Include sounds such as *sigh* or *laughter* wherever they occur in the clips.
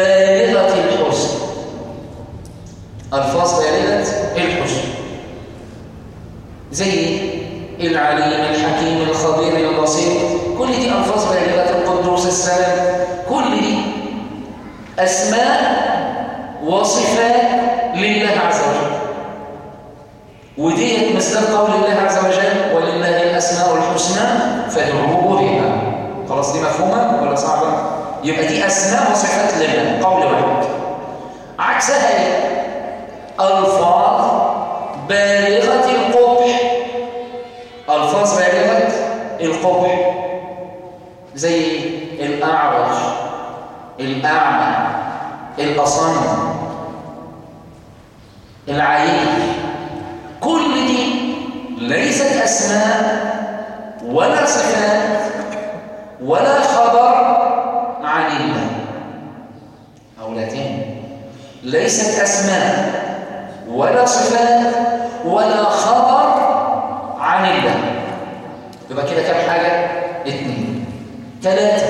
بالغة الحسن. ألفاظ بالغة الحسن. زي العليم الحكيم الخبير البصير. كل دي ألفاظ بالغة القدوس السلام. كل دي أسماء وصفات لله عز وجل. وديت مثل قول الله عز وجل ولله الأسماء الحسنى فادعوه بها. خلاص دي مفهومة ولا صعبة؟ يبقى دي أسماء وصفات لله قول واحد. عكسها إيه؟ ألفاظ بالغة القبح. ألفاظ بالغة القبح. زي الأعرج الأعمى الأصم العيل كل دي ليست أسماء ولا صفات ولا خبر عن الله أولادين ليست أسماء ولا صفات ولا خبر عن الله. يبقى كده كم حاجة؟ اثنين ثلاثة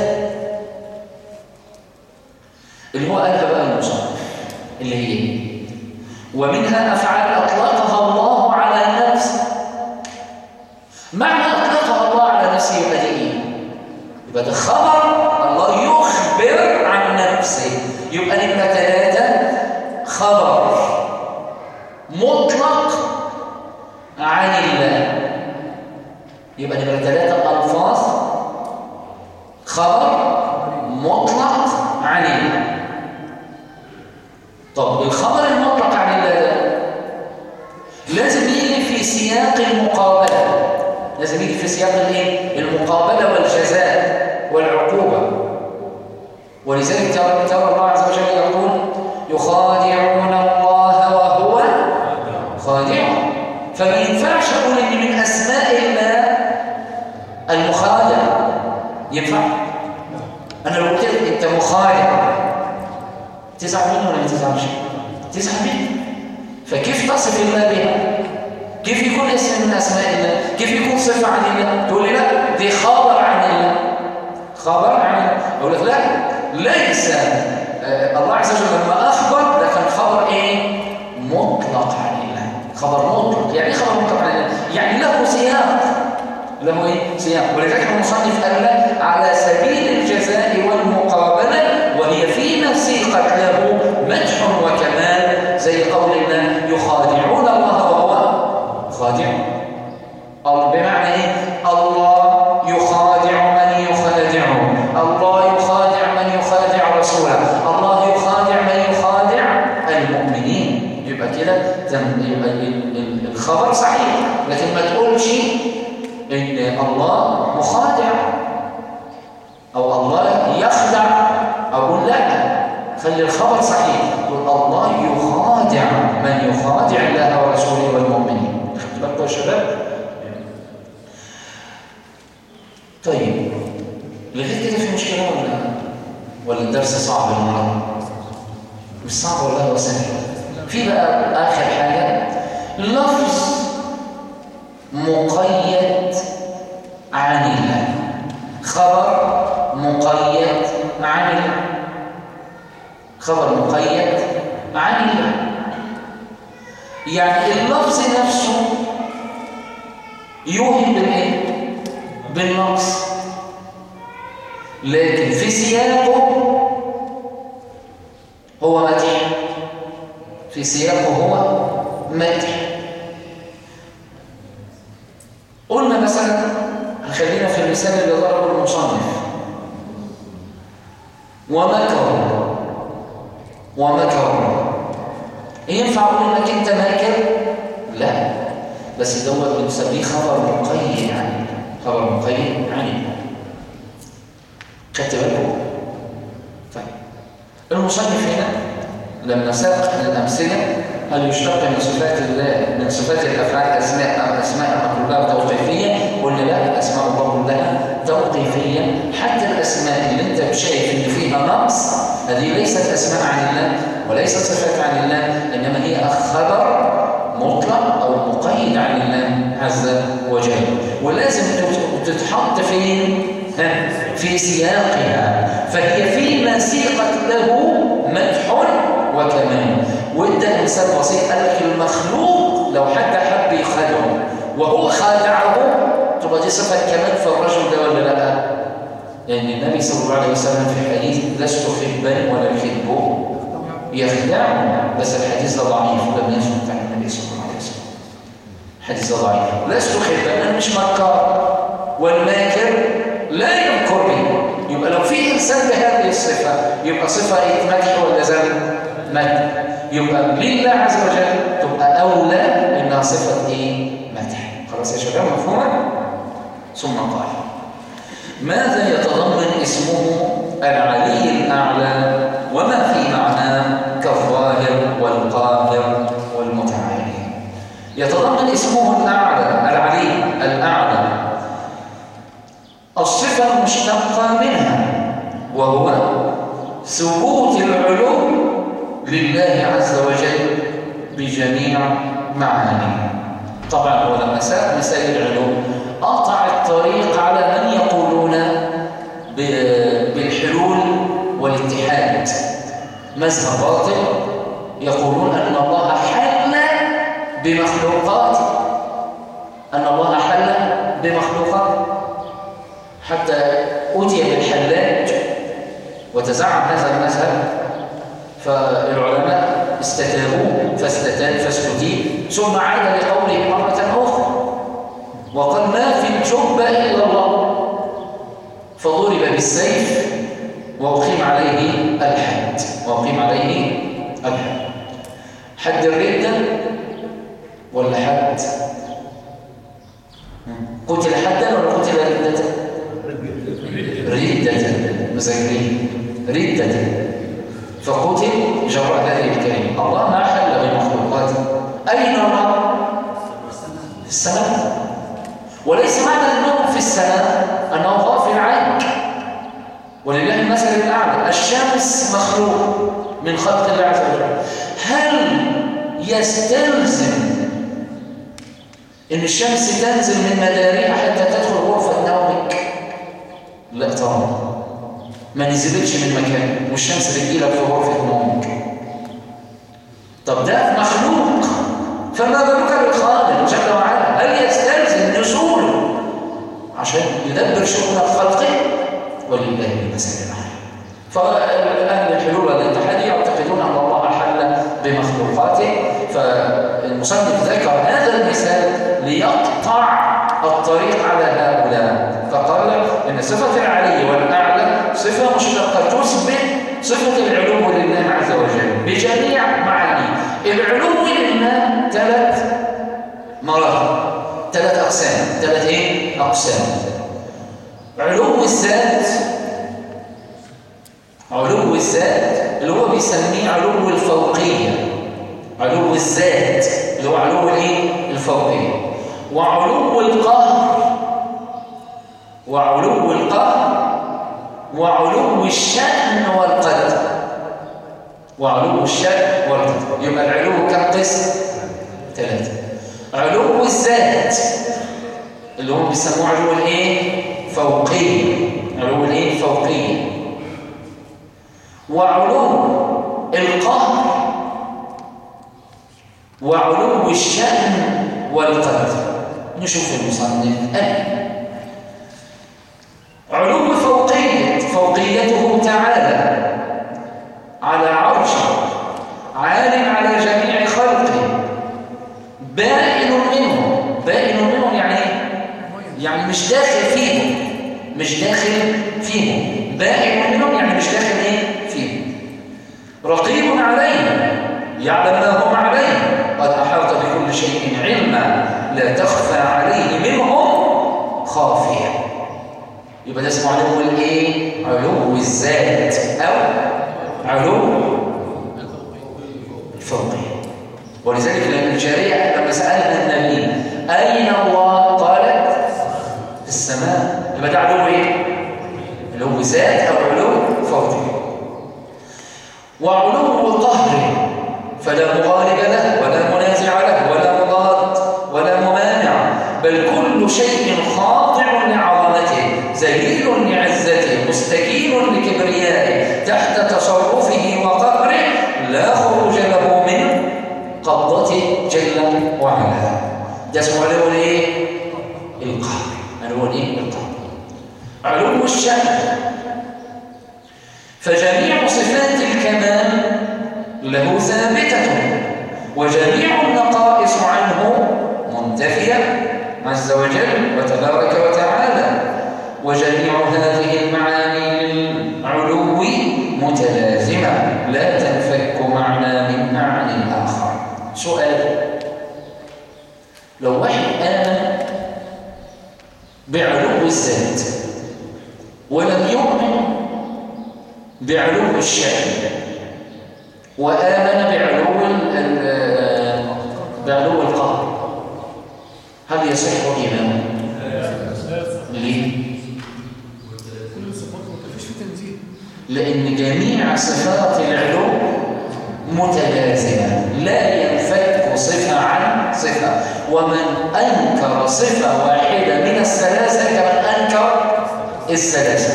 اللي هو قالها بقى المصنف. اللي هي ومنها أفعال أطلقها الله على نفسه معنى أطلقها الله على نفسه يبقى إيه؟ يبقى ده خبر الله يخبر عن نفسه يبقى نبقى ثلاثة خبر مطلق عن الله يبقى نبقى ثلاثة ألفاظ خبر مطلق عن الله طب الخبر المطلق عن الله ده لازم يجي في سياق المقابلة. لازم يجي في سياق الإيه؟ المقابلة والجزاء. والعقوبة. ولذلك ترى الله عز وجل يقول يخادعون الله وهو خادعهم فما ينفعش أقول ان من أسماء الله المخادع ينفع. أنا لو قلت لك أنت مخادع تزعل منه ولا ما تزعلش؟ تزعل منه فكيف تصف الله بها؟ كيف يكون اسم من أسماء الله؟ كيف يكون صفة عن الله؟ تقول لي لا دي خبر عن الله. خبر عن أقول لا ليس آه الله عز وجل لما أخبر ده كان خبر إيه؟ مطلق عن الله خبر مطلق. يعني خبر مطلق عن الله يعني له سياق. له إيه؟ سياق. ولذلك المصنف قال على سبيل الجزاء والمقابلة وهي فيما سيقت له مدح وكمال زي قول الله يخادعون الله وهو خادع. بمعنى إيه الله يخادع من يخادعه الله يخادع من يخادع رسوله الله يخادع من يخادع المؤمنين يبقى كده يبقى الخبر صحيح لكن ما تقولش ان الله مخادع. أو الله يخدع. أقول لا خلي الخبر صحيح. يقول الله يخادع من يخادع الله ورسوله والمؤمنين. بالكم يا شباب طيب لغاية كده في مشكلة ولا؟ ولا الدرس صعب النهارده؟ مش صعب والله هو سهل. في بقى آخر حاجة. لفظ مقيد عن الله. خبر مقيد عن الله. خبر مقيد عن الله. يعني اللفظ نفسه يوهم بالإيه؟ بالنقص. لكن في سياقه هو مدح. في سياقه هو مدح. قلنا مثلا خلينا في المثال اللي ضربه المصنف. ومكروا ومكروا ينفع أقول إنك أنت ماكر؟ لا. بس دوت بنسميه خبر مقيد عن خبر مقيد عن خدت بالكم؟ طيب. المصنف هنا لما ساق الأمثلة هل يشتق من صفات الله من صفات الأفعال اسماء أو اسماء كلها توقيفية؟ قلنا لا الأسماء الله كلها توقيفية. حتى الأسماء اللي أنت شايف إن فيها نقص هذه ليست أسماء عن الله وليست صفات عن الله إنما هي خبر مطلق أو مقيد عن الله عز وجل. ولازم تتحط فين في سياقها. فهي فيما سيقت له وكمال. وده مثال بسيط قال المخلوق لو حد حب يخدعه. وهو خادعه. تبقى دي صفة كمال في الرجل ده ولا لأ؟ لأن النبي صلى الله عليه وسلم في حديث لست خبا ولا خبه يخدعه بس الحديث ده ضعيف. ولم يثبت عن النبي صلى الله عليه وسلم. الحديث ده ضعيف. لست خبا أنا مش مكار والماكر لا يمكر بي. يبقى لو في إنسان بهذه الصفة يبقى صفة إيه؟ مدح ولا ذم مدح. يبقى لله عز وجل تبقى أولى إنها صفة إيه؟ خلاص يا شباب مفهومه ثم قال ماذا يتضمن اسمه العلي الأعلى وما في معناه كالظاهر والقاهر والمتعالي؟ يتضمن اسمه الأعلى العلي الأعلى الصفة المشتقة منها وهو ثبوت العلو لله عز وجل بجميع معانيه. طبعا هو لما ساق مثال العلو قطع الطريق على من يقولون بالحلول والاتحاد. مذهب باطل يقولون أن الله حل بمخلوقاته أن الله حل بمخلوقاته حتى أتي بالحلاج وتزعم هذا المذهب. فالعلماء استتابوه فاستتاب فاستتيب ثم عاد لقوله مرة أخرى وقال ما في الجبة إلا الله. فضرب بالسيف وأقيم عليه الحد. وأقيم عليه الحد. حد الردة ولا حد؟ قتل حدا ولا قتل ردة؟ ردة. مذاكرين ردة. فقتل جراء هذه الكلمة الله ما حل بمخلوقاته أين؟ في السماء. وليس معنى أنه في السماء أنه غافل عنك ولله المثل الأعلى. الشمس مخلوق من خلق الله عز وجل. هل يستلزم إن الشمس تنزل من مدارها حتى تدخل غرفة نومك لا طبعا. ما نزلتش من مكان والشمس بتجيلك في غرفة نومك طب ده مخلوق. فما بالك بالخالق جل وعلا. هل يستلزم نزوله عشان يدبر شؤون خلقه ولله المثل الاعلى فأهل الحلول والاتحاد يعتقدون أن الله حل بمخلوقاته. فالمصنف ذكر هذا المثال ليقطع الطريق على هؤلاء فقال ان صفه العلي والاعلى صفه مشتقه تثبت صفه العلو لله عز وجل بجميع معانيه العلو لله ثلاث مراتب ثلاث أقسام. ثلاث إيه؟ أقسام. علو الذات علو الذات اللي هو بيسميه علو الفوقية. علو الذات اللي هو علو الإيه؟ الفوقية. وعلو القهر وعلو القهر وعلو الشأن والقدر. وعلو الشأن والقدر يبقى العلو كم قسم؟ ثلاثة. علو الذات اللي هم بيسموه علو الايه؟ فوقية. علو الايه؟ فوقية. وعلو القهر وعلو الشأن والقدر. نشوف المصنف. أبي علو فوقية. فوقيته تعالى على عرشه عالم على جميع خلقه بائن منه بائن منهم يعني إيه يعني داخل فيهم مش داخل فيهم. بائن منهم يعني مش داخل إيه؟ فيهم. رقيب عليهم يعلم ما هم عليه قد أحاط بكل شيء علما لا تخفى عليه منهم خافية. يبقى ده اسمه علو الإيه؟ علو الذات أو علو الفوقية. ولذلك الجارية لما سألها النبي أين الله؟ السماء. يبقى ده علو إيه؟ علو ذات أو علو فردي وعلو قهر فلا مغالب له ولا منازع له ولا مضاد ولا ممانع بل كل شيء خاضع لعظمته ذليل لعزته مستكين لكبريائه تحت تصرفه وقهره لا خروج له من قبضته جل وعلا. ده اسمه علو إيه؟ القهر علو الايه القهر علو الشأن فجميع صفات الكمال له ثابتة وجميع النقائص عنه منتفية عز وجل وتبارك وتعالى. وجميع هذه المعاني للعلو متلازمة. لا تنفك معنى من معنى آخر سؤال. لو واحد آمن بعلو الذات ولم يؤمن بعلو الشأن وآمن بعلو بعلو القهر هل يصح إيمانه؟ ليه؟ لأن جميع صفات العلو متلازمة لا ينفك صفة عن صفة. ومن أنكر صفة واحدة من الثلاثة كمن أنكر الثلاثة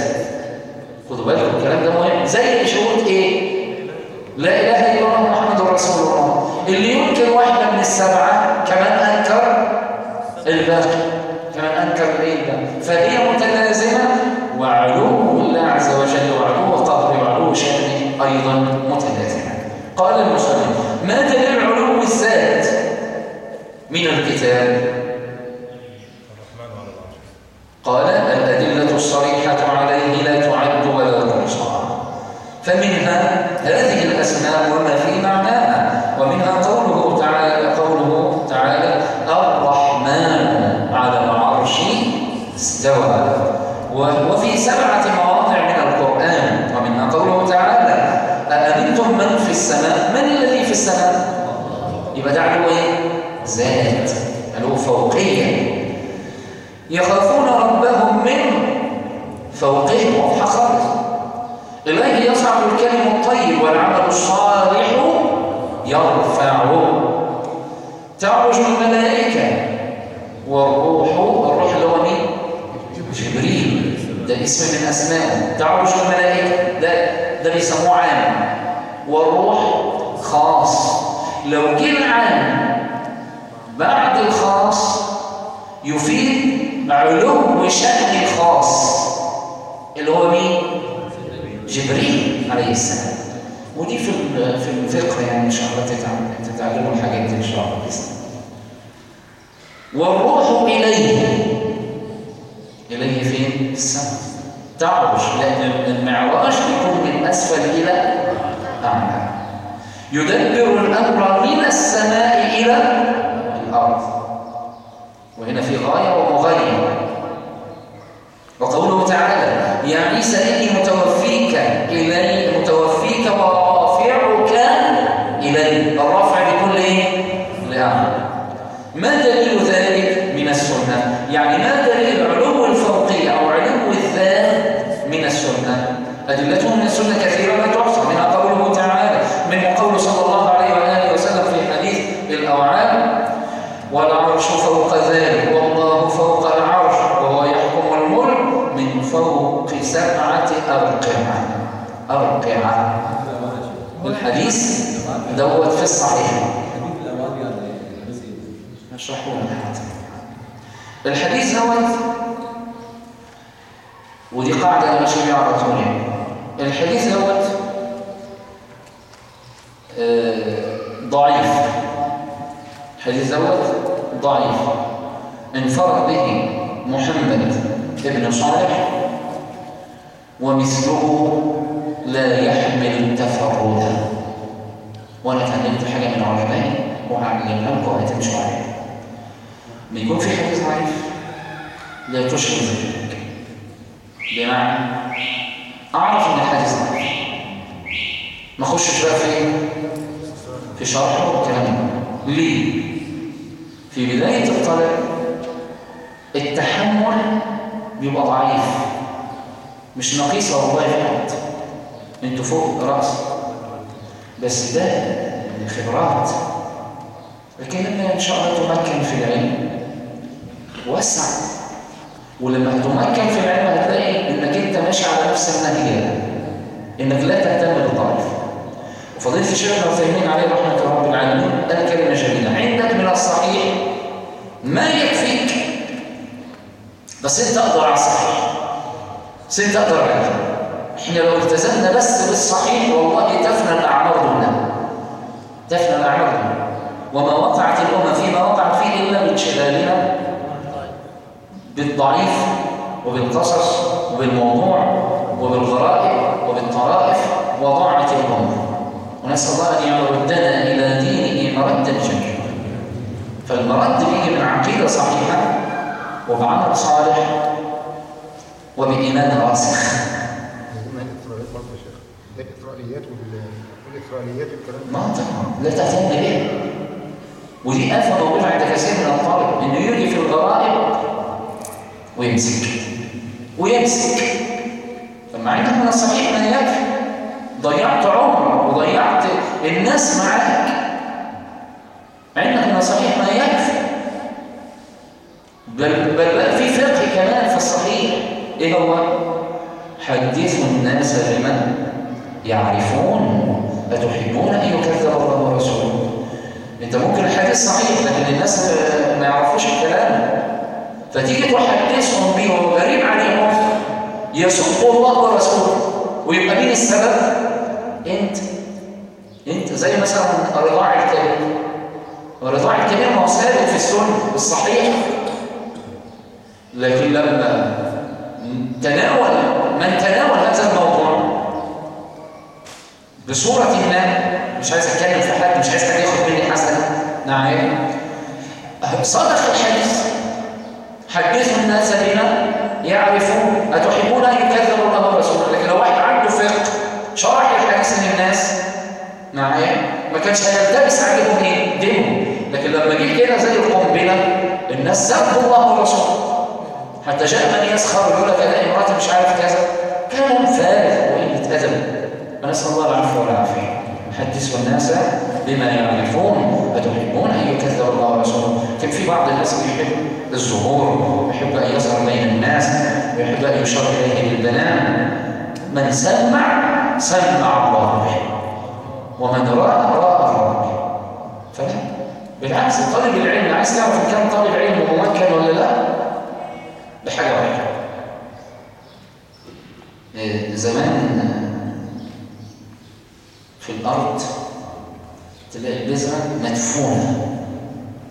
خدوا بالكم الكلام ده مهم. زي شروط إيه؟ لا إله إلا الله محمد رسول الله. اللي ينكر واحدة من السبعة كمان أنكر الباقي. كمان أنكر الإيه فهي متلازمة. وعلو الله عز وجل وعلو قدر وعلو شأنه أيضا متلازمة. قال المسلم ما دليل من الكتاب. قال الأدلة الصريحة عليه لا تعد ولا تحصى فمنها هذه الأسماء وما في معناها ومنها قوله تعالى قوله تعالى الرحمن على العرش استوى. وفي سبعة مواضع من القرآن ومنها قوله تعالى أأمنتم من في السماء؟ من الذي في السماء؟ يبقى إيه ذات علو فوقية يخافون ربهم من فوقهم. واضحة خالص. إليه يصعد الكلم الطيب والعمل الصالح يرفعه. تعرج الملائكة والروح. الروح اللي هو مين؟ جبريل. ده اسم من أسمائه تعرج الملائكة. ده ده بيسموه عام. والروح خاص. لو جه العام علو شأن الخاص اللي هو مين؟ جبريل عليه السلام. ودي في في الفقه يعني إن شاء الله تتعلموا الحاجات دي إن شاء الله بإذن والروح إليه. إليه فين؟ السماء. تعرج لأن المعراج بيكون من أسفل إلى أعلى. يدبر الأمر من السماء إلى وهنا في غاية ومغاية. وقوله تعالى يا عيسى إني متوفيك إلي متوفيك ورافعك إلي الرفع بكل إيه؟ لأعلى ما دليل ذلك من السنة؟ يعني ما دليل علو الفوقية أو علو الذات من السنة؟ أدلته من السنة كثيرة لا تحصى منها قوله تعالى من قول صلى الله عليه وآله وسلم في حديث الأوعام والعرش فوق ذلك والله فوق العرش وهو يحكم الملك من فوق سبعة أرقعة أرقعة الحديث دوت في الصحيح. اشرحوا الحديث دوت ودي قاعدة أنا على طول الحديث دوت ضعيف. الحديث دوت ضعيف. انفرد به محمد ابن صالح ومثله لا يحمل التفرد. وأنا اتعلمت حاجة من علمائي وهعلمها لكم وهتمشوا عليها ما يكون في حديث ضعيف لا تشكل ذلك بمعنى أعرف إن الحديث ضعيف ما أخشش بقى في في شرحه والكلام ليه؟ في بداية الطلب التحمل بيبقى ضعيف. مش نقيصة والله في حد. أنتوا فوق رأس. بس ده من خبرات. لكن لما إن شاء الله تمكن في العلم وسع. ولما تمكن في العلم هتلاقي إنك أنت ماشي على نفس النهج. إنك لا تهتم بالضعيف وفضيله الشيخ ابن عليه رحمة رب العالمين قال كلمة جميلة. عندك من الصحيح ما يكفيك بس أنت أقدر على الصحيح. بس أنت أقدر عليه إحنا لو التزمنا بس بالصحيح والله تفنى الأعمار دوننا تفنى الأعمار دوننا وما وقعت الأمة فيما وقعت فيه إلا بانشغالنا بالضعيف وبالقصص وبالموضوع وبالغرائب وبالطرائف وضاعت الأمة. ونسأل الله أن يردنا إلى دينه مردا جميلا. فالمرد بيجي من عقيدة صحيحة وبعمل صالح وبإيمان راسخ. الإسرائيليات والإسرائيليات والكلام ما طبعا لا تهتم بها ودي آفة موجودة عند كثير من الطالب إنه يجي في الغرائب ويمسك. ويمسك. فمع إنك من الصحيح ما يكفي ضيعت عمر وضيعت الناس معاك. مع إنك من الصحيح ما يكفي بل, بل في فقه كمان في الصحيح. إيه هو؟ حدثوا الناس بما يعرفون أتحبون أن يكذب الله ورسوله؟ أنت ممكن الحديث صحيح لكن الناس ما يعرفوش الكلام. فتيجي تحدثهم به وهو غريب عليهم يسب الله ورسوله. ويبقى مين السبب؟ أنت. أنت زي مثلا الرضاع الكبير. الرضاع الكبير ما هو في السنة الصحيح. لكن لما تناول من تناول هذا الموضوع بصورة ما مش عايز أتكلم في حد مش عايز حد ياخد مني حسنة. نعم. صدق الحديث. حدثوا الناس بما يعرفون أتحبون أن يكذب الله ورسوله لكن لو واحد عنده فقه شرح الحديث للناس معايا ما كانش هيلتبس عليهم إيه؟ دينهم. لكن لما جه كده زي القنبلة الناس سبوا الله ورسوله. حتى جاء من يسخر يقول لك أنا امراتي مش عارف كذا. كلام فارغ وقله ادب فنسال الله العفو والعافية. حدثوا الناس بما يعرفون. أتحبون أن يكذب الله ورسوله؟ كان في بعض الناس بيحب الظهور ويحب أن يظهر بين الناس ويحب أن يشار إليه بالبنان. من سمع سمع الله به. ومن رأى رأى الله به. فلا. بالعكس طالب العلم عايز تعرف كم طالب علم ممكن ولا لا؟ بحاجة واحدة. زمان في الأرض تلاقي البذرة مدفونة.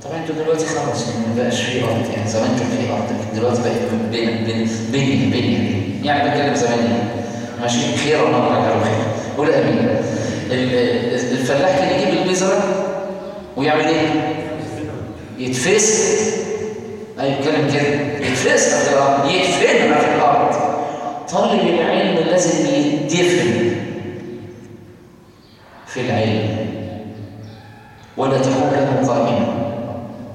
طبعا أنتوا دلوقتي خلاص ما بقاش في أرض. يعني زمان كان في أرض لكن دلوقتي بقت بين بين بين بين يعني بتكلم زمان. إيه ماشي خير الله على خير قول امين الفلاح كان يجيب البذرة ويعمل إيه؟ يتفس أي يتكلم كده يتفس في الأرض يدفنها في الأرض طالب العلم لازم يدفن في العلم. ولا تكون له قائما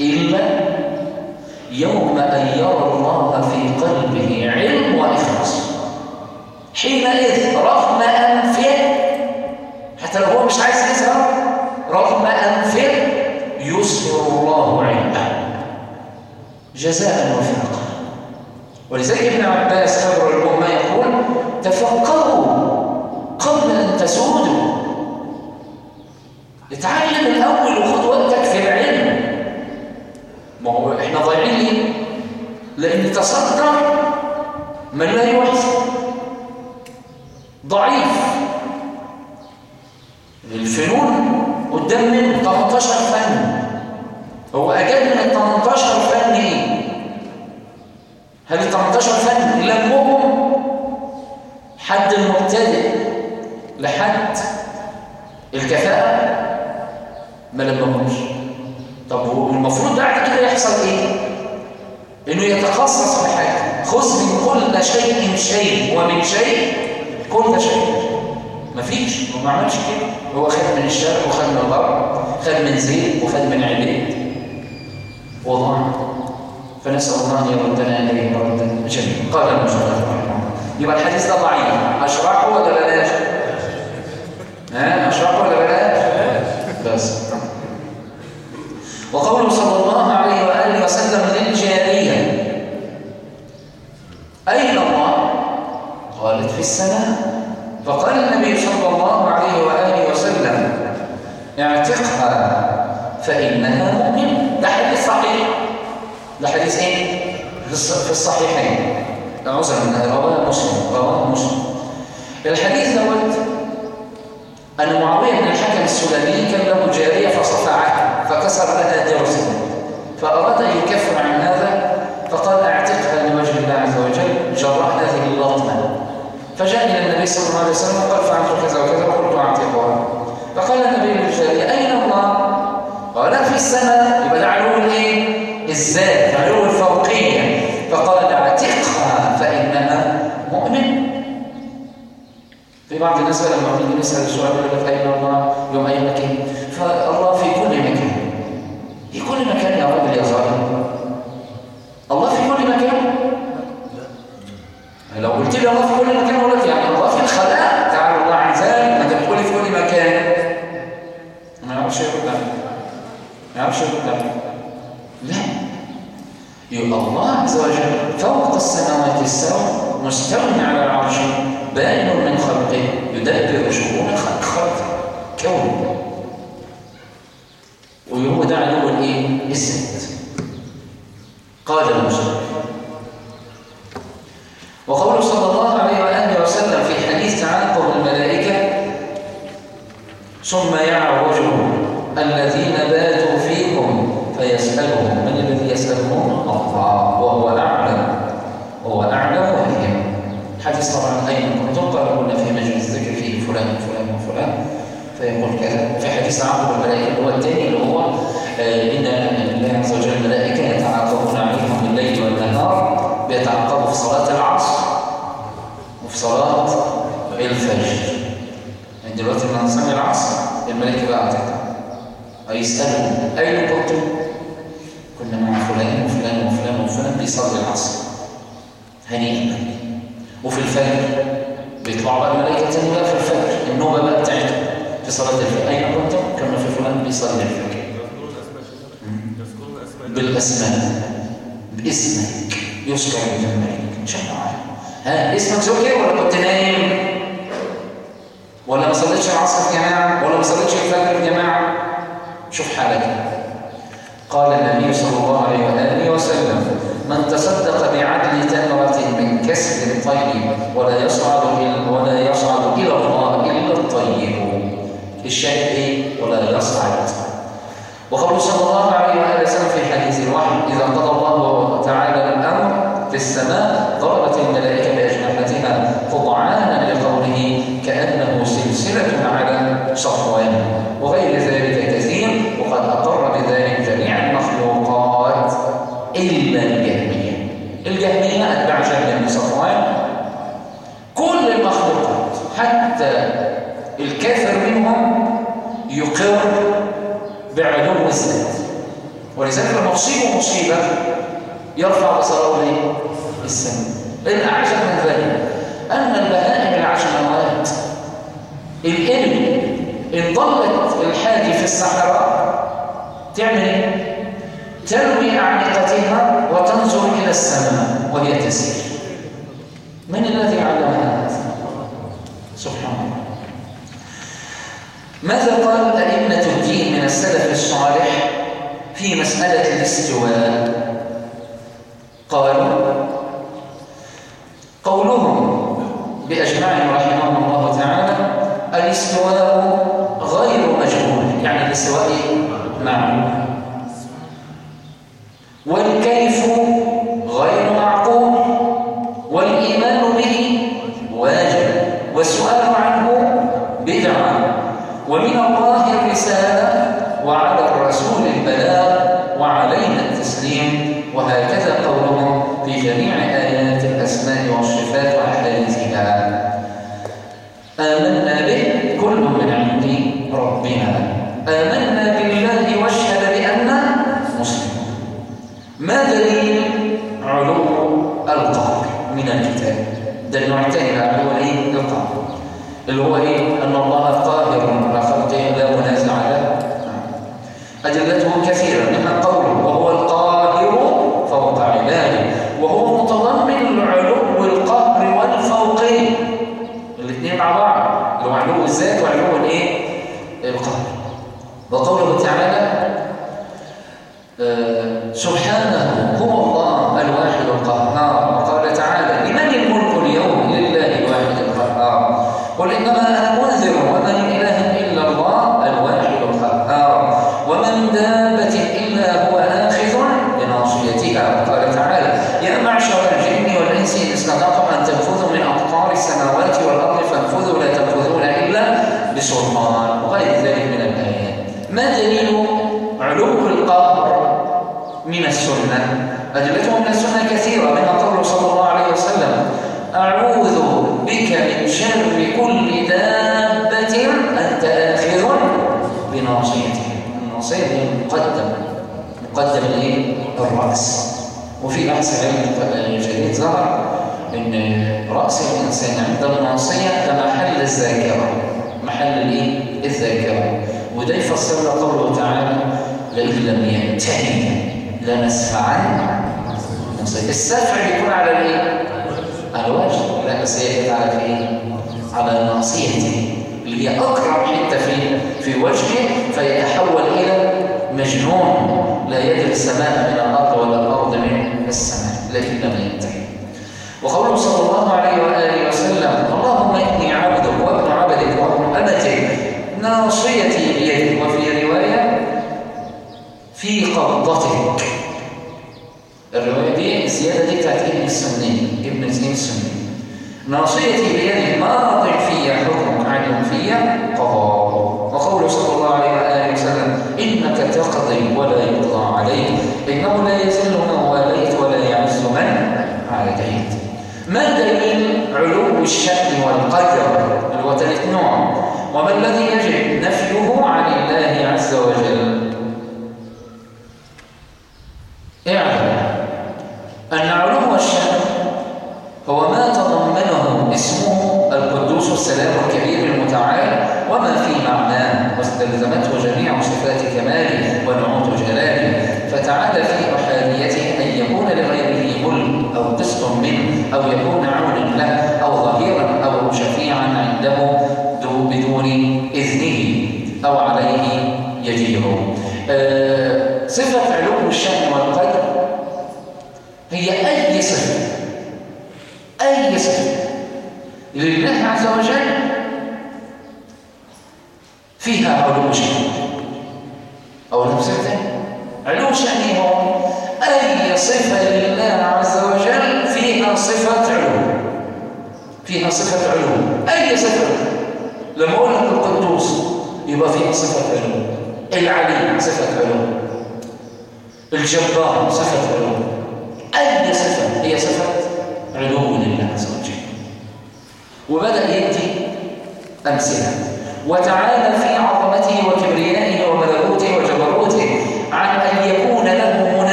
إلا يوم أن يرى الله في قلبه علم وإخلاص. حينئذ رغم أنفه حتى لو هو مش عايز يظهر رغم أنفه يظهر الله علمه. جزاء وفاقا ولذلك ابن عباس خبر الأمة يقول تفقهوا قبل أن تسودوا. اتعلم الأول وخد وقتك في العلم. ما هو إحنا ضايعين ليه؟ لأن تصدر من لا يحسن ضعيف. الفنون قدام منه 18 فن هو أجل من ال 18 فن إيه؟ هل ال 18 فن لمهم حد المبتدئ لحد الكفاءة؟ ما لمهمش طب والمفروض بعد كده يحصل إيه؟ إنه يتخصص في حاجة. خذ من كل شيء شيء ومن شيء كل شيء. مفيش. هو ما عملش كده. هو خد من الشرق وخد من الغرب خد من زيت وخد من عبيد وضع فنسأل الله أن يردنا إليه مردا جميلا. قال المشرف رحمه الله. يبقى الحديث ده ضعيف. أشرحه ولا بلاش؟ ها؟ أشرحه ولا بلاش؟ بس. وقوله صلى الله عليه وآله وسلم للجارية أين الله؟ قالت في السماء. فقال النبي صلى الله عليه وآله وسلم اعتقها. فإنها مؤمنة ده حديث صحيح. ده حديث إيه؟ في الص- في الصحيحين. عذرا رواه مسلم. رواه مسلم. الحديث دوت أن معاوية بن الحكم السلمي كان له جارية فصفعها فكسر لها درسا فأراد أن يكفر عن هذا فقال اعتقها لوجه الله عز وجل جراء هذه اللطمه فجاء إلى النبي صلى الله عليه وسلم وقال فعلت كذا وكذا وقلت أعتقها. فقال النبي للجارية أين الله؟ قال في السماء يبقى ده علو الايه؟ الذات علو الفوقية. فقال اعتقها فإنها مؤمن. في بعض الناس لما بنيجي نسأل السؤال يقول لك أين الله؟ يوم اي مكان فالله في كل مكان. في كل مكان يا راجل يا ظالم. الله في كل مكان؟ لو قلت لي الله في كل مكان أقول لك يعني الله في الخلاء تعالى الله عن ذلك ما انت بتقولي في كل مكان. ما يعرفش يرد عليك ما يعرفش عليك لا. يبقى الله عز وجل فوق السماوات السبع مستغني على العرش بائن من خلقه يدبر شؤون خلق خلقه. كون. وهو ده علو الايه الذات قال المسلم وقوله صلى الله عليه وآله وسلم في حديث تعاقب الملائكة ثم يعرجهم الذين باتوا فيسألهم من الذي يسألهم؟ الله وهو أعلم وهو أعلم بهم حديث طبعا أين كنتم؟ قال كنا في مجلس ذكر فيه فلان وفلان وفلان. فيقول كذا. في حديث عقب الملائكة هو الثاني اللي هو آه، إن الله عز وجل الملائكة يتعاقبون عليهم بالليل والنهار بيتعاقبوا في صلاة العصر وفي صلاة الفجر. يعني دلوقتي لما نصلي العصر الملائكة بقى هتتعب هيسألوا أين كنتم؟ كنا مع فلان وفلان وفلان وفلان بيصلي العصر هنيئا. وفي الفجر بيطلعوا بقى الملائكة تاني بقى في الفجر النوبة بقى بتاعتهم في صلاة الفجر. أين كنتم؟ كنا في فلان بيصلي الفجر. بالأسماء. باسمك. يذكر بجمالك إن شاء الله ها اسمك ذكر ولا كنت نايم؟ ولا ما صليتش العصر في جماعة؟ ولا ما صليتش الفجر في جماعة؟ شوف حالك. قال النبي صلى الله عليه وآله وسلم من تصدق بعدل تمرة من كسب طيب ولا يصعد ولا يصعد إلى الله إلا الطيب الشاهد إيه؟ ولا يصعد وقول صلى الله عليه وآله وسلم في حديث الوحي إذا قضى الله تعالى الأمر في السماء ضربت الملائكة بأجنحتها خضعانا لقوله كأنه سلسلة على صفوان وغير ذلك كثير وقد أقر بذلك جميع المخلوقات إلا الجهمية الجهمية أتباع جهل بن صفوان كل المخلوقات حتى الكافر منهم يقر بعلو الذات ولذلك لما تصيبه مصيبة يرفع بصره ليه؟ السماء الأعجب من ذلك أن البهائم العشموات الإبل إن ضلت الحاجة في الصحراء تعمل إيه؟ تروي أعنقتها وتنظر إلى السماء وهي تسير من الذي علمها هذا؟ سبحان الله ماذا قال السلف الصالح في مسألة الاستواء قالوا قولهم بأجمعهم رحمهم الله تعالى الاستواء غير مجهول؟ يعني الاستواء معلوم التاني لنسفعن السفع بيكون على الإيه؟ على الوجه. لا بس على إيه؟ على ناصيته. اللي هي اقرب حتة في في وجهه فيتحول إلى مجنون. لا يدري السماء من الأرض ولا الأرض من السماء لكن لم ينتهي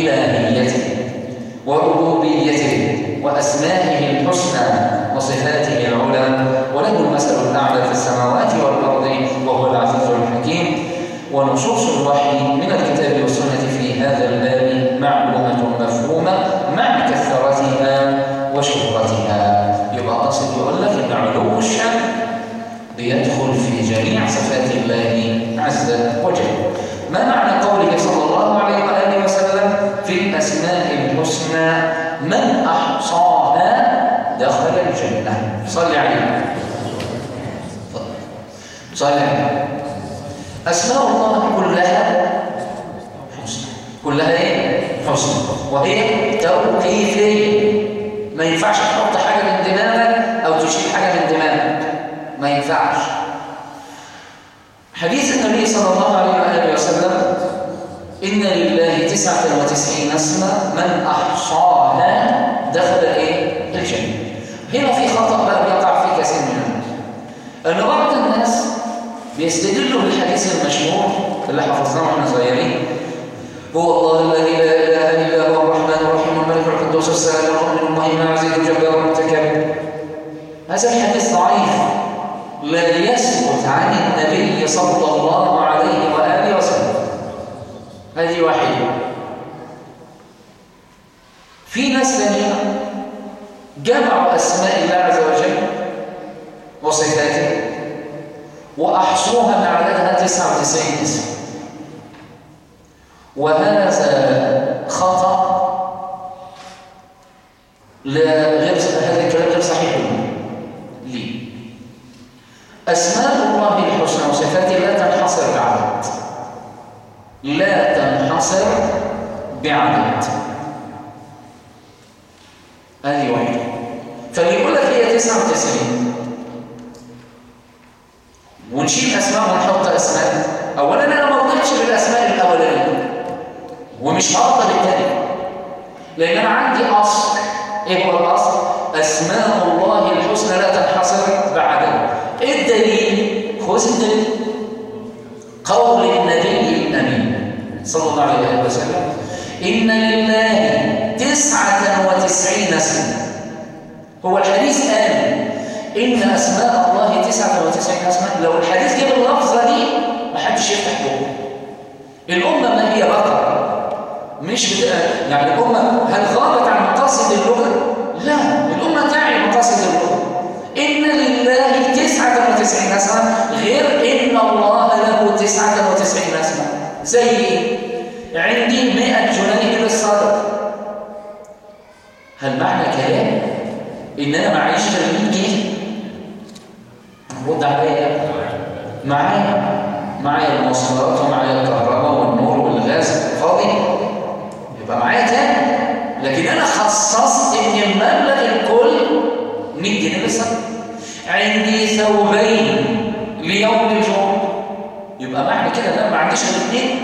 إلهيته وربوبيته وأسمائه الحسنى وصفاته العلى وله المثل الأعلى في السماوات والأرض وهو العزيز الحكيم ونصوص الوحي من الكتاب صلي عليه. صلي عليه. أسماء الله كلها حسنى. كلها إيه؟ حسنى. وهي توقيفية ما ينفعش تحط حاجة من دماغك أو تشيل حاجة من دماغك. ما ينفعش. حديث النبي صلى الله عليه وآله وسلم إن لله تسعة وتسعين اسما من أحصاها دخل إيه؟ الجنة. هنا في خطأ بقى بيقع في كثير من الناس أن بعض الناس بيستدلوا بالحديث المشهور اللي حفظناه وإحنا صغيرين. هو الله الذي لا إله إلا هو الرحمن الرحيم الملك القدوس السلام المؤمن المهيمن العزيز الجبار المتكبر. هذا الحديث ضعيف. لا يثبت عن النبي صلى الله عليه وآله وسلم. هذه واحدة. في ناس ثانية جمعوا أسماء الله عز وجل وصفاته وأحصوها من عددها 99 اسم. وهذا خطأ لا غير هذا الكلام غير صحيح ليه؟ أسماء الله الحسنى وصفاته لا تنحصر بعدد. لا تنحصر بعدد. هذه واحدة. 99 ونشيل أسماء ونحط أسماء. اولا أنا ما رضيتش بالأسماء الأولانية. ومش هرضى بالثانيه لأن أنا عندي أصل. إيه هو الأصل؟ أسماء الله الحسنى لا تنحصر بعدد إيه الدليل؟ خذ الدليل؟ قول النبي الأمين صلى الله عليه وسلم. إن لله تسعة وتسعين اسما هو الحديث قال إن أسماء الله 99 اسما لو الحديث جاب اللفظة دي ما حدش يفتح بقه الأمة ما هي بقرة مش. يعني الأمة هل غابت عن مقاصد اللغة؟ لا الأمة تعي مقاصد اللغة إن لله 99 اسما غير إن الله له 99 اسما زي إيه؟ عندي 100 جنيه للصدقة هل معنى كلام إن أنا معيش 30 جنيه رد عليا معايا. معايا المواصلات ومعايا الكهرباء والنور والغاز فاضي يبقى معايا تاني. لكن أنا خصصت ان المبلغ الكل 100 جنيه بس. عندي ثوبين ليوم الجمعه يبقى معنى كده ان أنا ما عنديش اثنين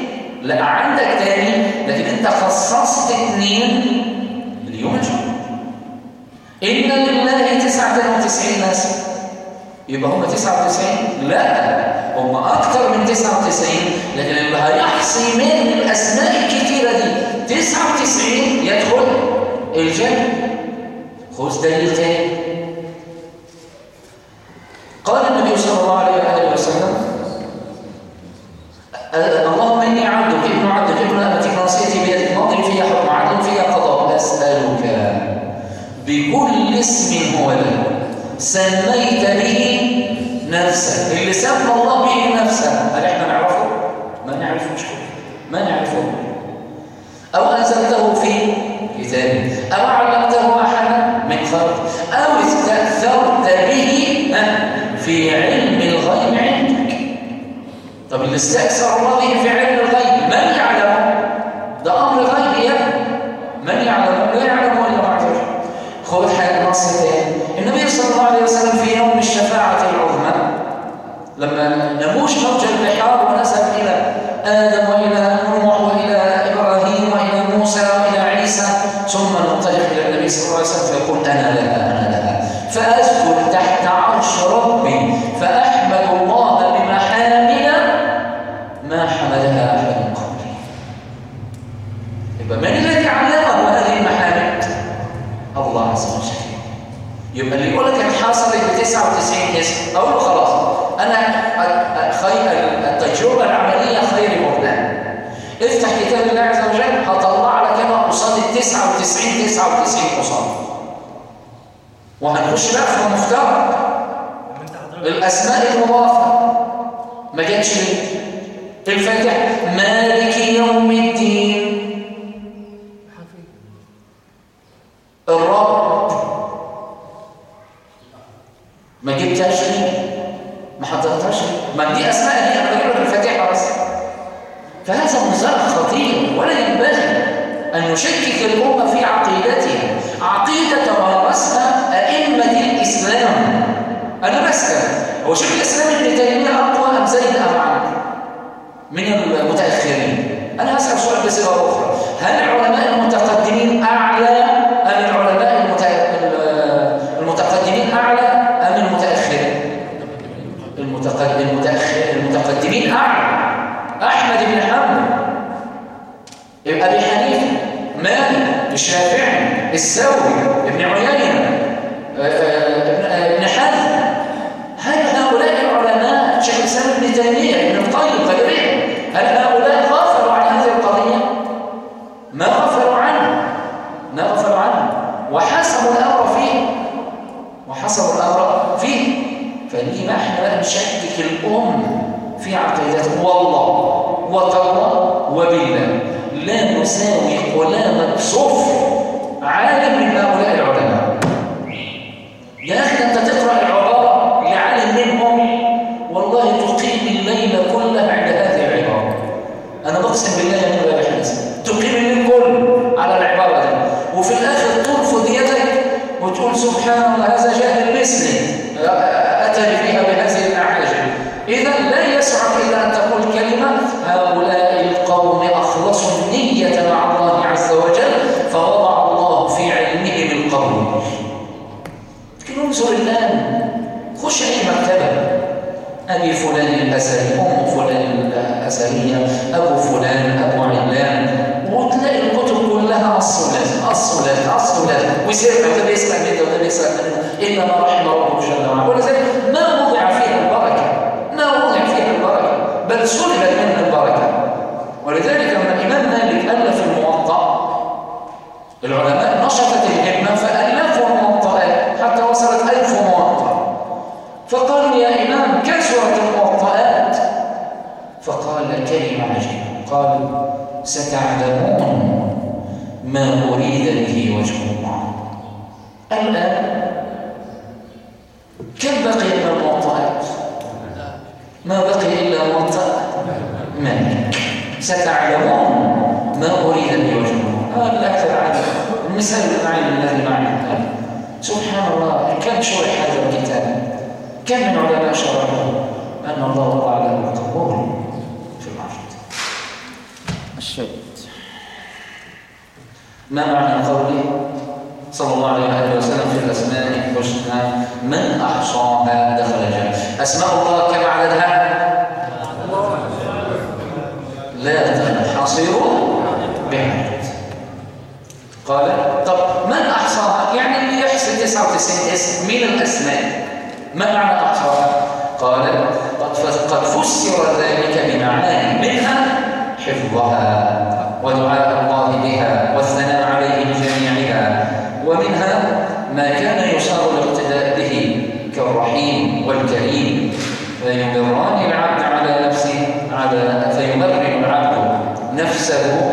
لا عندك تاني لكن أنت خصصت اثنين ليوم الجمعه ان لله 99 ناس يبقى هم 99 لا. هم أكتر من 99 لكن اللي هيحصي من الاسماء الكثيره دي. 99 يدخل الجنه. خذ دليل تاني قال النبي صلى الله عليه وآله وسلم اللهم ابن عبدك بكل اسم هو له. سميت به نفسك. اللي سمى الله به نفسه. هل إحنا نعرفه؟ ما نعرفوش ما نعرفه. أو أنزلته في كتابه أو علمته أحدا؟ من خلق. أو استأثرت به في علم الغيب عندك. طب اللي استأثر الله به في علم الغيب من يعلمه؟ ده أمر غيبي يا من يعلمه إلا الله عز وجل خذ حاجة نص تاني النبي صلى الله عليه وسلم في يوم الشفاعة العظمى لما نموش موج البحار ونسب إلى آدم وإلى نوح وإلى إبراهيم وإلى موسى وإلى عيسى ثم ننطلق إلى النبي صلى الله عليه وسلم فيقول أنا لها أنا لها فأسجد تحت عرش ربي فأحمد الله بمحامد ما حمدها أحد قبلي يبقى من الذي علمه هذه المحامد؟ الله عز وجل يبقى اللي يقول لك الحاصل ب 99 اسم أقول له خلاص أنا خير التجربه العملية خير مرتين افتح كتاب الله عز وجل هطلع لك أنا قصاد ال 99 99 قصاد وهنخش بقى في المفترض الاسماء المضافة. ما جاتش ليه؟ الفاتح. مالك يوم الدين. الرب. ما جبتهاش ليه؟ ما حضرتهاش ليه؟ ما دي أسماء دي أنا بجيب لك الفاتحة بس. فهذا ينبغي ان نشكك الأمة في عقيدتها. عقيدة مارسها أئمة الإسلام. أنا بسال هو شيخ الإسلام ابن تيمية أقوى أم زيد أم عمرو من المتأخرين. أنا هسأل سؤال بصيغة أخرى. هل العلماء المتقدمين أعلى أم العلماء المتقدمين المتأخرين؟ المتقدم المتاخر المتقدمين أعلى. أحمد بن حنبل. مالك الشافعي الثوري ابن عيينة ابن حزم. هل هؤلاء العلماء شيخ الإسلام ابن تيمية ابن القيم غيرهم هل هؤلاء غفلوا عن هذه القضية ما غفلوا عنه ما غفلوا عنه وحسبوا الامر فيه وحسبوا الامر فيه فنيجي بقى إحنا بقى نشكك الام في عقيدته والله وتالله وبالله لا نساوي قلامة صفر عالم من هؤلاء العلماء يا أخي انت تقرا العباره لعالم منهم والله تقيم الليل كله عند هذه العباره أنا بقسم بالله يا نبي بحنس تقيم الليل كله على العباره دي وفي الآخر ترفض يدك وتقول سبحان الله هذا جاهل مثلي اتى فيها بهذه الاعاجم اذا لا يسعك الا ان تقول كلمه هؤلاء القوم اخلصوا النيه مع الله عز وجل فوضع الله في علمهم القول لكن انظر الآن خش أي مكتبة أبي فلان الأسري أم فلان الأسرية أبو فلان أبو علان وتلاقي الكتب كلها الصلاة الصلاة الصلاة ويسير ده بيسمع من ده وده بيسمع من ده إلا ما رحم ربه جل وعلا ولذلك ما وضع فيها البركة ما وضع فيها البركة بل سلبت منها البركة ولذلك لما الإمام مالك ألف الموطأ العلماء نشطت الهمة فألفوا الموطئات حتى وصلت ألف موطأ فقالوا يا إمام كثرت الموطئات فقال كلمة عجيبة. قال ستعلمون ما أريد به وجه الله. الآن كم بقي من الموطئات ما بقي إلا موطأ مالك ستعلمون ما أريد به هذا لا تبعد المثال المعين الذي معنا سبحان الله كم شرح هذا الكتاب؟ كم من علماء شرحه؟ أن الله وضع له القبول في العرض الشهيد ما معنى قوله صلى الله عليه وسلم في الأسماء الحسنى؟ من أحصاها دخل الجنة أسماء الله كم عددها؟ لا تنحصر بعدد قال طب من أحصاها؟ يعني اللي يحصي 99 اسم من الأسماء ما معنى أحصاها؟ قال قد فسر ذلك بمعناه منها حفظها ودعاء الله بها والثناء عليه بجميعها ومنها ما كان يصار الاقتداء به كالرحيم والكريم فيمران العبد على نفسه على فيمرن العبد نفسه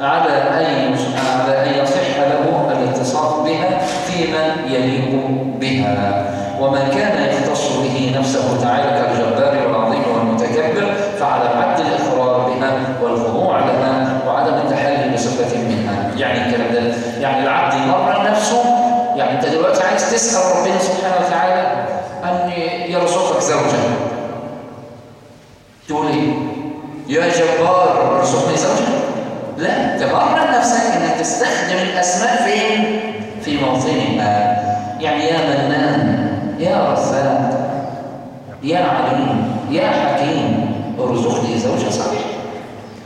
على أن على أن يصح له الاتصاف بها فيما يليق بها وما كان يختص به نفسه تعالى كالجبار والعظيم والمتكبر فعلى العبد الإقرار بها والخضوع لها وعدم التحلي بصفة منها. يعني الكلام ده يعني العبد يمرن نفسه يعني أنت دلوقتي عايز تسأل ربنا سبحانه وتعالى أن يرزقك زوجة تقول إيه؟ يا جبار ارزقني زوجة لا تمرن نفسك إنك تستخدم الأسماء فين في موطنها. يعني يا منان يا رزاق يا عليم يا حكيم ارزقني زوجة صالحة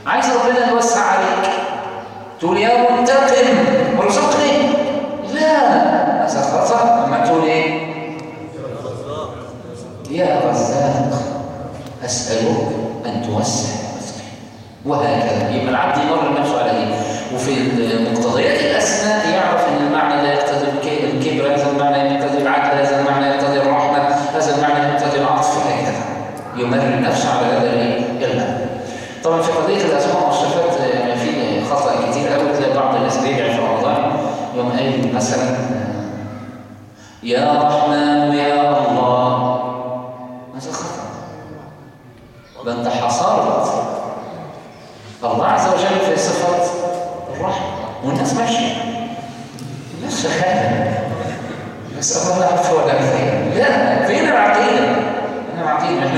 عايز ربنا يوسع عليك. تقول يا منتقم ارزقني. لا هذا أما تقول إيه؟ يا رزاق أسألك أن توسع رزقي وهكذا. يبقى العبد يمر نفسه على إيه وفي مقتضيات الأسماء يعرف إن المعنى لا يقتضي الكبر. هذا المعنى يمر نفسه على هذا الايه طبعا في قضية الاسماء والصفات يعني في خطأ كتير قوي تلاقي بعض الناس بيدعي في رمضان. يوم قايل مثلا مثلا يا رحمن يا الله. هذا خطأ. ده أنت حصرت الله عز وجل في صفة الرحمة. والناس ماشية الناس شغالة. نسأل الله العفو والعافية لا؟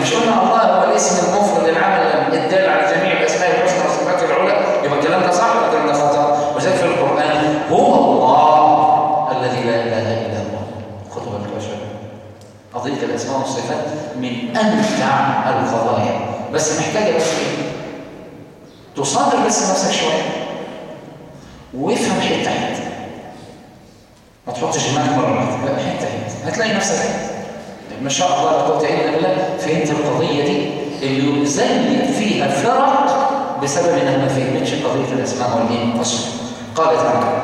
مش قلنا الله هو الاسم المفرد العام الدال على جميع الأسماء الحسنى والصفات العلى. يبقى الكلام ده صح الكلام ده خطأ؟ وذلك في القرآن هو الله الذي لا إله إلا هو. خدوا بالكم يا شباب. قضية الأسماء والصفات من أمتع القضايا. بس محتاجة بس إيه؟ تصادر بس نفسك شوية. وافهم حتة حتة. ما تحطش دماغك مرة واحدة لا حتة حتة. هتلاقي نفسك ما شاء الله لا إلا بالله. فهمت القضية دي؟ اللي زي فيها فرق بسبب إنها ما فهمتش قضية الأسماء والإيه والصفات قال تعالى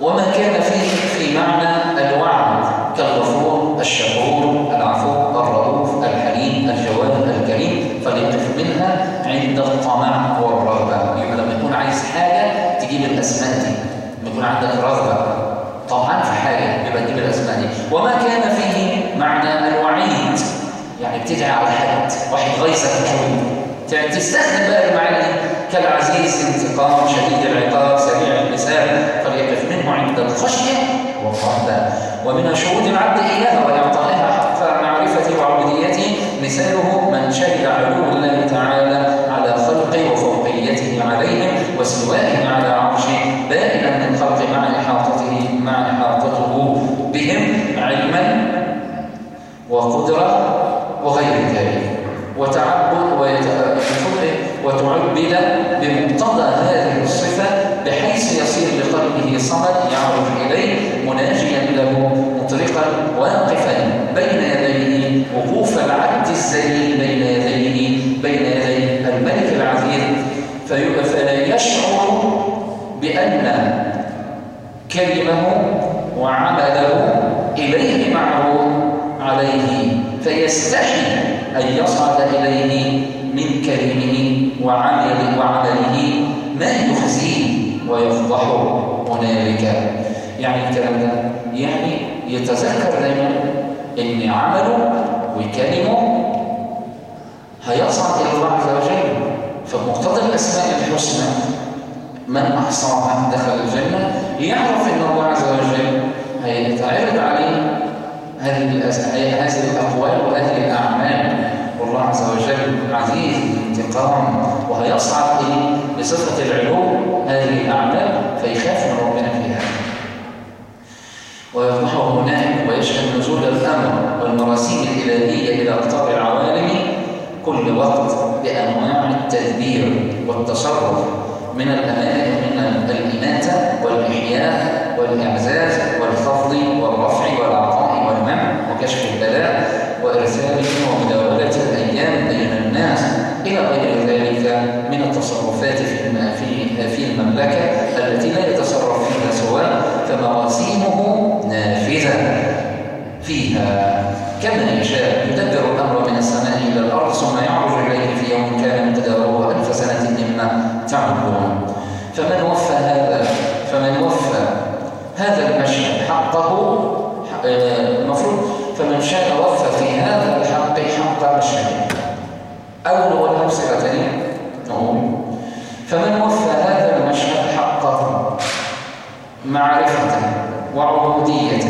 وما كان فيه في معنى الوعد كالغفور الشكور العفو الرؤوف الحليم الجواد الكريم. فليقف منها عند الطمع والرغبة. يبقى لما يكون عايز حاجة تجيب الأسماء دي. لما يكون عندك رغبة طمعان في حاجة يبقى تجيب الأسماء دي. وما كان فيه معنى الوعيد. يعني بتدعي على حد واحد غيظك قوي تستخدم بقى المعاني دي كالعزيز انتقام شديد العقاب سريع اللسان فليقف منه عند الخشية والرهبة. ومن شهود العبد إياها وإعطائها حق معرفته وعبوديته مثاله من شهد علو الله تعالى على خلقه وفوقيته عليهم واستوائه على عرشه بائنا من خلق مع إحاطته مع إحاطته بهم علما وقدرة وغير ذلك وتعبد وتعبد بمقتضى هذه الصفة بحيث يصير لقلبه صمد يعرف إليه مناجيا له مطرقا واقفا بين يديه وقوف العبد الذليل بين يديه بين يدي الملك العزيز. فيشعر بأن كلمه وعمله إليه معروض عليه فيستحي أن يصعد إليه من كلمه وعمله وعمله. ما يخزيه ويفضحه هنالك. يعني الكلام ده يعني يتذكر دايما إن عمله وكلمه هيصعد إلى الله عز وجل. فمقتضى الأسماء الحسنى من احصاها دخل الجنة يعرف إن الله عز وجل هيتعرض عليه هذه هذه الأقوال وهذه الأعمال. والله عز وجل عزيز انتقام. وهيصعد إليه بصفة العلو هذه الأعمال فيخاف من ربنا فيها. ويفضحه هناك ويشهد نزول الأمر والمراسيم الإلهية إلى أقطار العوالم كل وقت بأنواع التدبير والتصرف من الأمان من الإماتة والإحياء والإعزاز في في المملكة التي لا يتصرف فيها سواء فمواسيمه نافذة فيها كما يشاء يدبر الأمر من السماء إلى الأرض ثم يعرج إليه في يوم كان مقداره ألف سنة مما تعدون فمن وفى هذا فمن وفى هذا المشهد حقه المفروض فمن شاء وفى في هذا الحق حق مشهده أول ولا صيغتين نقول فمن وفى هذا المشهد حقه معرفة وعبودية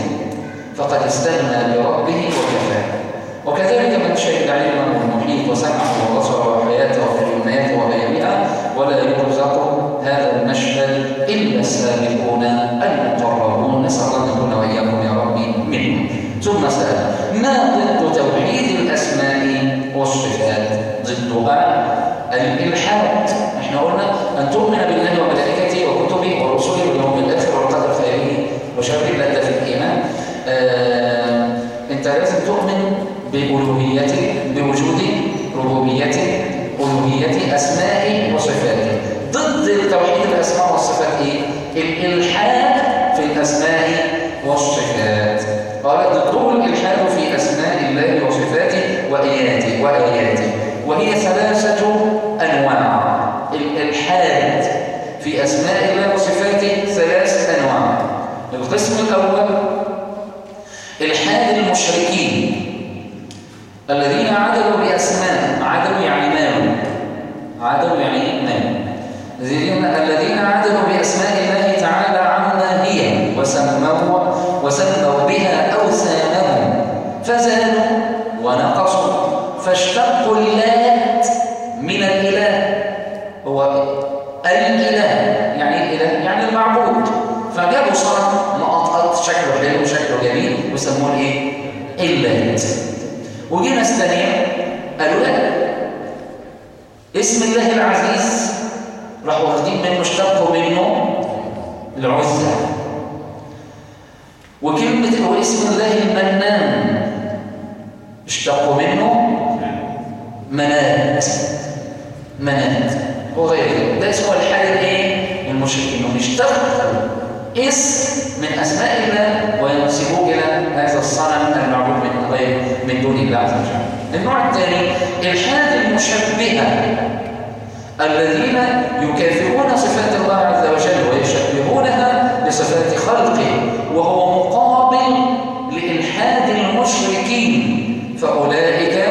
فقد استغنى بربه وكفاه وكذلك من شهد علمه المحيط وسمعه وبصره وحياته وفي اليمنيات وغيرها ولا يرزق هذا المشهد إلا السابقون المقربون نسأل الله أن نكون وإياكم يا ربي منهم ثم سأل ما ضد توحيد الأسماء والصفات ضدها الإلحاد إحنا قلنا أن تؤمن بالله وملائكته وكتبه ورسله واليوم الآخر والقدر خيره وشره لا في الإيمان آه انت لازم تؤمن بألوهيته بوجوده ربوبيته ألوهيته أسمائه وصفاته ضد توحيد الأسماء والصفات إيه؟ الإلحاد في الأسماء والصفات قال ضده الإلحاد في أسماء الله وصفاته وآياته وآياته وهي ثلاثة أنواع الإلحاد في أسماء الله وصفاته ثلاثة القسم الأول الحاد المشركين الذين عدلوا بأسماء عدلوا يعني مالوا عدلوا يعني مالوا الذين عدلوا بأسماء الله تعالى عما هي وسموا وسموا بها أوثانهم. فزادوا ونقصوا. فاشتقوا اللات من الإله. هو الإله يعني الإله يعني المعبود. فجابوا صنم مقطقط شكله حلو شكله جميل وسموه الإيه؟ اللات وجي ناس ثانية قالوا لا اسم الله العزيز. راحوا واخدين منه اشتقوا منه العزة. وكلمة واسم الله المنان. اشتقوا منه منات منات وغيره ده اسمه الحال الايه؟ المشركين. انهم يشتقوا اسم من اسماء الله وينسبوه إلى هذا الصنم المعبود من غير من دون الله عز وجل. النوع الثاني الحاد المشبهة الذين يكافئون صفات الله عز وجل ويشبهونها بصفات خلقه وهو مقابل لإلحاد المشركين. فأولئك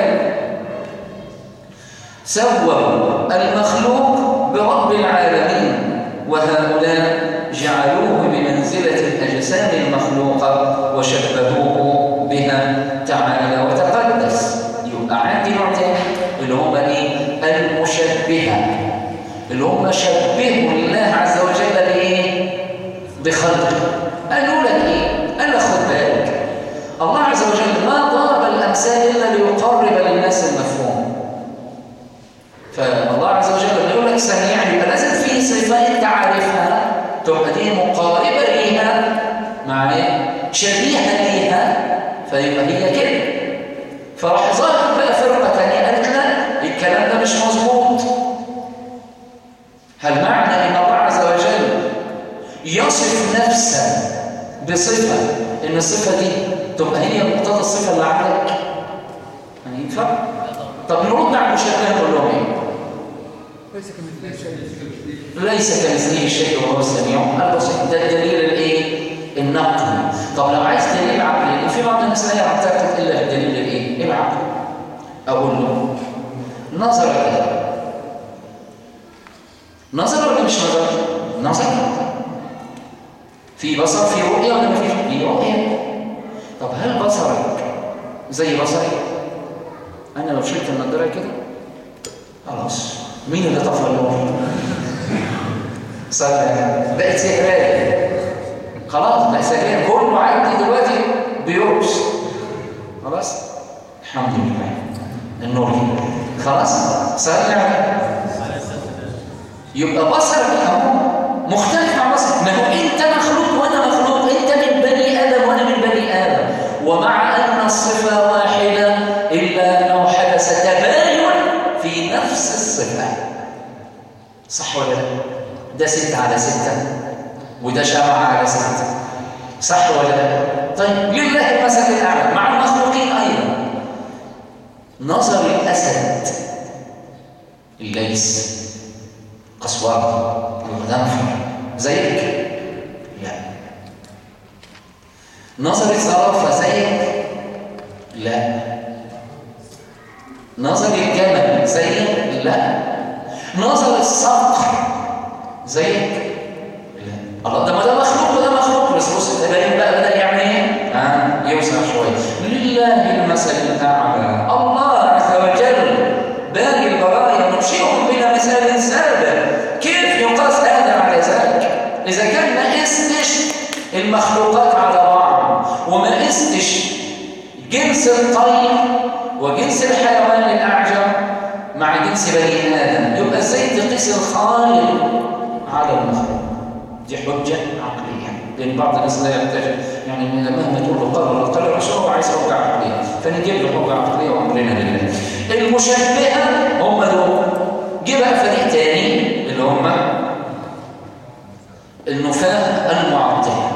سووا المخلوق برب العالمين وهؤلاء جعلوه بمنزلة الأجسام المخلوقة وشبهوه بها تعالى وتقدس يبقى عندي نوع تاني اللي هم إيه المشبهه اللي هم شبهوا الله عز وجل بإيه؟ بخلقه. قالوا لك إيه؟ قال لك خد بالك. الله عز وجل ما ضرب الأمثال إلا ليقرب للناس المفهوم. فالله عز وجل يقول لك سميع يبقى لازم في صفة انت عارفها تبقى دي مقاربة ليها مع إيه؟ شبيهة ليها. فيبقى هي كده. فراح ظهر مش مظبوط. هل معنى إن الله عز وجل يصف نفسه بصفة إن الصفة دي تبقى هي مقتضى الصفه اللي عندك؟ يعني ينفع؟ طب نرد على المشركين نقول لهم إيه؟ ليس كمثله شيء. وهو السميع البصير ده الدليل الإيه؟ النقلي طب لو عايز دليل عقلي في بعض الناس لا يعتقد إلا بالدليل الإيه؟ العقلي أقول له نظر. كده نظر ولا مش نظر نظر. في بصر في رؤية ولا في رؤية. طب هل بصرك زي بصري؟ أنا لو شلت النضاره كده خلاص. مين اللي طفى النور *laughs* صدق. بقت سحرية. خلاص بقى سحرية. كله عندي دلوقتي بيرقص. خلاص؟ الحمد لله. النور. خلاص؟ صدق يبقى بصرك مختلف عن بصرك ما هو انت مخلوق وأنا مخلوق. انت من بني آدم وأنا من بني آدم. ومع أن الصفه واحدة إلا أنه حدث تباين في نفس الصفه صح ولا لا؟ ده ستة على ستة. وده شمعة على ستة. صح ولا لا؟ طيب لله المثل الأعلى. مع المخلوقين أيضا نظر الأسد. الليس قصوار الغضنفر زيك؟ لا. نظر الزرافة زيك؟ لا. نظر الجمل زيك؟ لا. نظر الصقر زيك؟ لا. الله ده ما ده مخلوق وده مخلوق. بس بص التباين بقى بدأ يعمل إيه؟ ها يوسع شوية. لله المثل الأعلى. الله عز وجل باري البرايا منشئهم بلا مثال سابق كيف يقاس هذا على ذاك اذا كان ما قستش المخلوقات على بعض وما قستش جنس الطير وجنس الحيوان الأعجم مع جنس بني آدم. يبقى إزاي تقيس الخالق على المخلوق. دي حجة عقلية. لأن بعض الناس لا يحتاج يعني مهما تقول له ولا قال عشان هو عايز حجه عقلية؟ فنجيب له حجة عقلية وامرنا لله. المشبهة هم دول جه بقى فريق تاني اللي هم النفاة المعطله